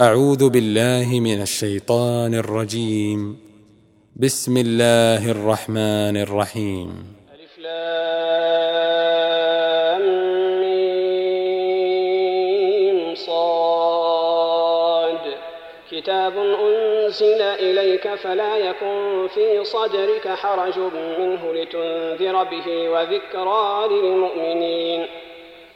أعوذ بالله من الشيطان الرجيم. بسم الله الرحمن الرحيم. كتاب أنزل إليك فلا يكن في صدرك حرج منه لتنذر به وذكرى للمؤمنين.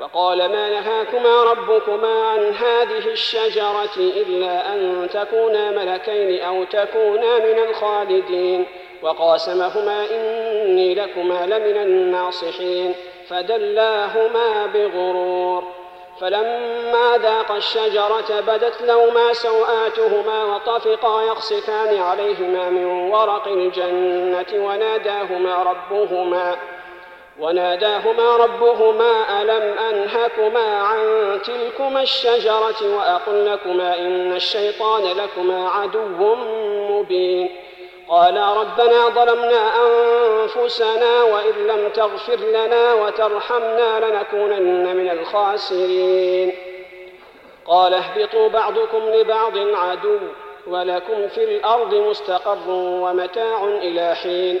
وقال ما نهاكما ربكما عن هذه الشجرة إلا أن تكونا ملكين أو تكونا من الخالدين. وقاسمهما إني لكما لمن الناصحين. فدلاهما بغرور. فلما ذاقا الشجرة بدت لهما سوآتهما وطفقا يخصفان عليهما من ورق الجنة وناداهما ربهما. وناداهما ربهما ألم أنهكما عن تلكما الشجرة وأقل لكما إن الشيطان لكما عدو مبين قالا ربنا ظلمنا أنفسنا وإن لم تغفر لنا وترحمنا لنكونن من الخاسرين قال اهبطوا بعضكم لبعض عدو ولكم في الأرض مستقر ومتاع إلى حين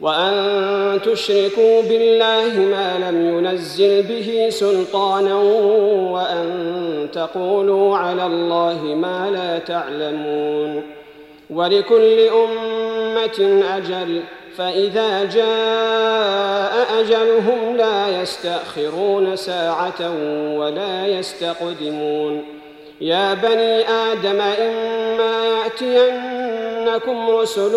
وأن تشركوا بالله ما لم ينزل به سلطانا وأن تقولوا على الله ما لا تعلمون. ولكل أمة أجل فإذا جاء أجلهم لا يستأخرون ساعة ولا يستقدمون. يا بني آدم إما يأتينكم رسل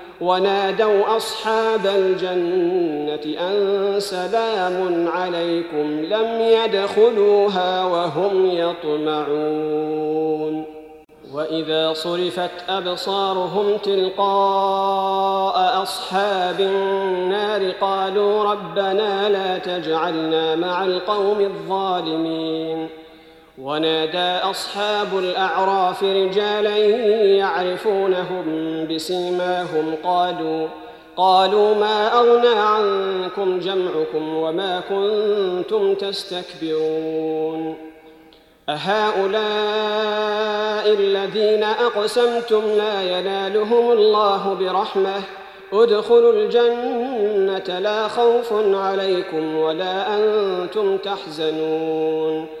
ونادوا أصحاب الجنة أن سلام عليكم لم يدخلوها وهم يطمعون. وإذا صرفت أبصارهم تلقاء أصحاب النار قالوا ربنا لا تجعلنا مع القوم الظالمين. ونادى أصحاب الأعراف رجالا يعرفونهم بسيماهم قالوا قالوا ما أغنى عنكم جمعكم وما كنتم تستكبرون؟ أهؤلاء الذين أقسمتم لا ينالهم الله برحمة ادخلوا الجنة لا خوف عليكم ولا أنتم تحزنون.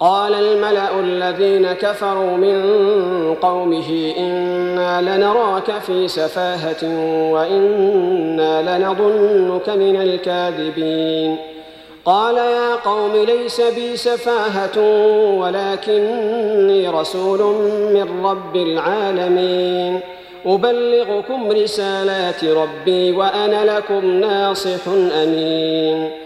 قال الملأ الذين كفروا من قومه إنا لنراك في سفاهة وإنا لنظنك من الكاذبين. قال يا قوم ليس بي سفاهة ولكني رسول من رب العالمين. أبلغكم رسالات ربي وأنا لكم ناصح أمين.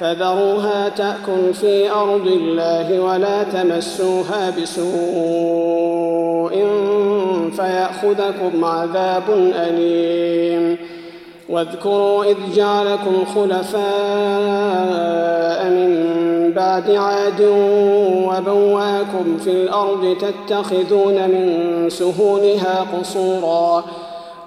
فذروها تأكل في أرض الله ولا تمسوها بسوء فيأخذكم عذاب أليم. واذكروا إذ جعلكم خلفاء من بعد عاد وبواكم في الأرض تتخذون من سهولها قصوراً.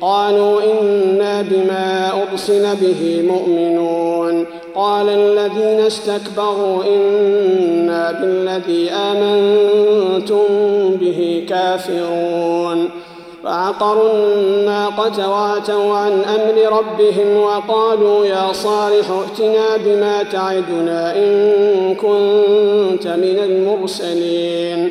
قالوا إنا بما أرسل به مؤمنون. قال الذين استكبروا إنا بالذي آمنتم به كافرون. فعقروا الناقة واتوا عن أمر ربهم وقالوا يا صالح ائتنا بما تعدنا إن كنت من المرسلين.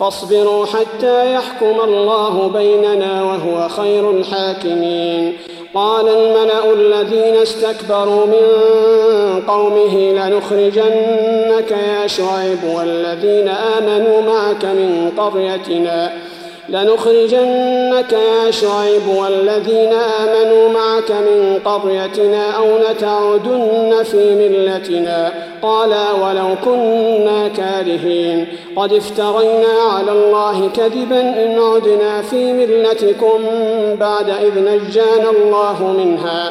فاصبروا حتى يحكم الله بيننا وهو خير الحاكمين. قال الملأ الذين استكبروا من قومه لنخرجنك يا شعيب والذين آمنوا معك من قريتنا. لنخرجنك يا شعيب والذين آمنوا معك من قريتنا أو لتعودن في ملتنا قالا ولو كنا كارهين قد افترينا على الله كذبا إن عدنا في ملتكم بعد إذ نجانا الله منها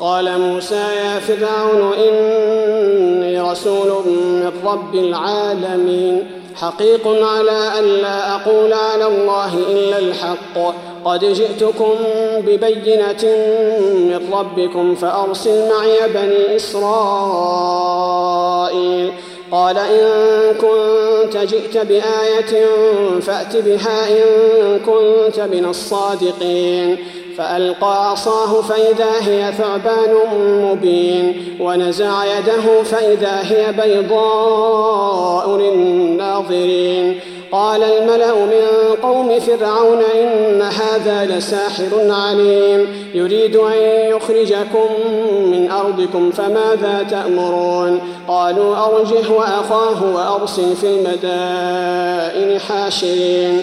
وقال موسى يا فرعون إني رسول من رب العالمين حقيق على ألا أقول على الله إلا الحق. قد جئتكم ببينة من ربكم فأرسل معي بني إسرائيل. قال إن كنت جئت بآية فأت بها إن كنت من الصادقين. فألقى عصاه فإذا هي ثعبان مبين ونزع يده فإذا هي بيضاء للناظرين. قال الملأ من قوم فرعون إن هذا لساحر عليم. يريد أن يخرجكم من أرضكم فماذا تأمرون؟ قالوا أرجه وأخاه وأرسل في المدائن حاشرين.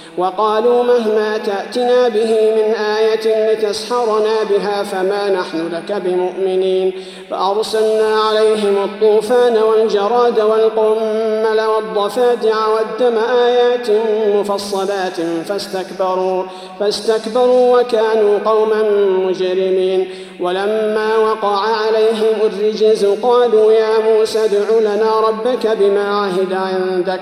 وقالوا مهما تأتنا به من آية لتسحرنا بها فما نحن لك بمؤمنين فأرسلنا عليهم الطوفان والجراد والقمل والضفادع والدم آيات مفصلات فاستكبروا فاستكبروا وكانوا قوما مجرمين ولما وقع عليهم الرجز قالوا يا موسى ادع لنا ربك بما عهد عندك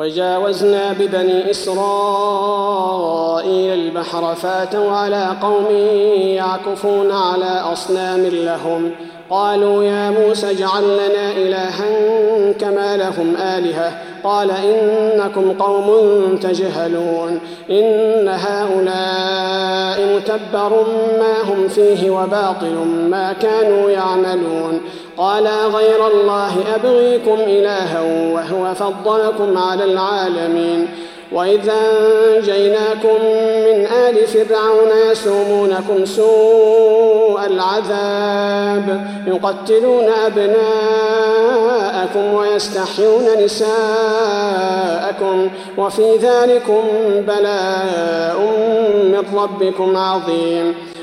وجاوزنا ببني إسرائيل البحر فاتوا على قوم يعكفون على أصنام لهم. قالوا يا موسى اجعل لنا إلها كما لهم آلهة. قال إنكم قوم تجهلون. إن هؤلاء متبر ما هم فيه وباطل ما كانوا يعملون. قال غير الله أبغيكم إلها وهو فضلكم على العالمين وإذا أنجيناكم من آل فرعون يسومونكم سوء العذاب يقتلون أبناءكم ويستحيون نساءكم وفي ذلكم بلاء من ربكم عظيم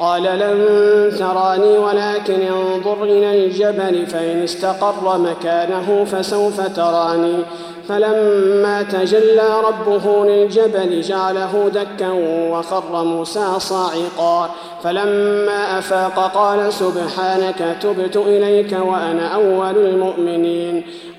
قال لن تراني ولكن انظر إلى الجبل فإن استقر مكانه فسوف تراني. فلما تجلى ربه للجبل جعله دكا وخر موسى صاعقا. فلما أفاق قال سبحانك تبت إليك وأنا أول المؤمنين.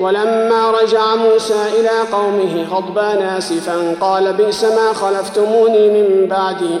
ولما رجع موسى إلى قومه غضبان آسفا قال بئس ما خلفتموني من بعدي.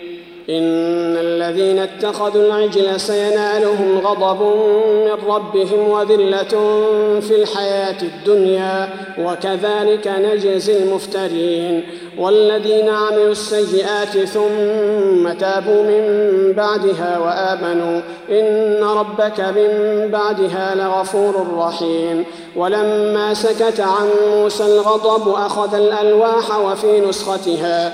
إن الذين اتخذوا العجل سينالهم غضب من ربهم وذلة في الحياة الدنيا وكذلك نجزي المفترين. والذين عملوا السيئات ثم تابوا من بعدها وآمنوا إن ربك من بعدها لغفور رحيم. ولما سكت عن موسى الغضب أخذ الألواح وفي نسختها.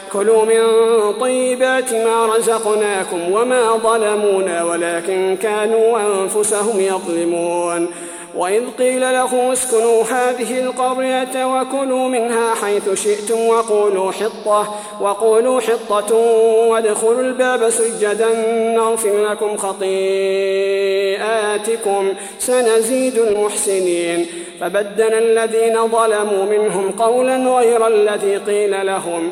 كلوا من طيبات ما رزقناكم وما ظلمونا ولكن كانوا أنفسهم يظلمون. وإذ قيل له اسكنوا هذه القرية وكلوا منها حيث شئتم وقولوا حطة وقولوا حطة وادخلوا الباب سجدا نغفر لكم خطيئاتكم سنزيد المحسنين. فبدل الذين ظلموا منهم قولا غير الذي قيل لهم.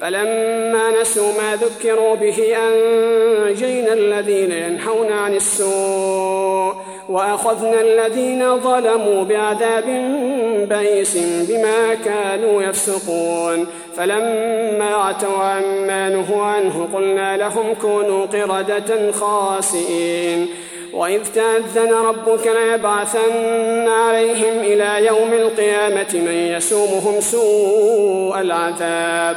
فلما نسوا ما ذكروا به أنجينا الذين ينهون عن السوء وأخذنا الذين ظلموا بعذاب بئيس بما كانوا يفسقون. فلما عتوا عما نهوا عنه قلنا لهم كونوا قردة خاسئين. وإذ تأذن ربك ليبعثن عليهم إلى يوم القيامة من يسومهم سوء العذاب.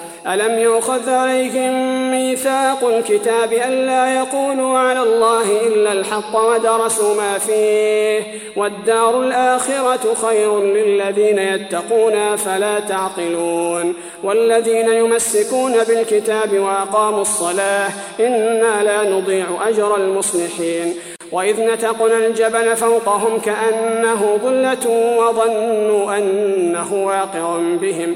ألم يؤخذ عليهم ميثاق الكتاب ألا يقولوا على الله إلا الحق ودرسوا ما فيه والدار الآخرة خير للذين يتقون فلا تعقلون والذين يمسكون بالكتاب وأقاموا الصلاة إنا لا نضيع أجر المصلحين وإذ نتقنا الجبل فوقهم كأنه ظلة وظنوا أنه واقع بهم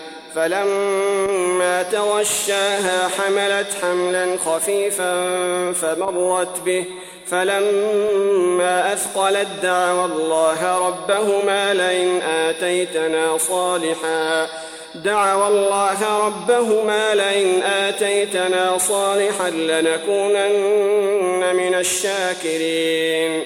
فلما توشاها حملت حملا خفيفا فمرت به. فلما أثقلت دعوا الله ربهما لئن آتيتنا صالحا. دعوا الله ربهما لئن آتيتنا صالحا لنكونن من الشاكرين.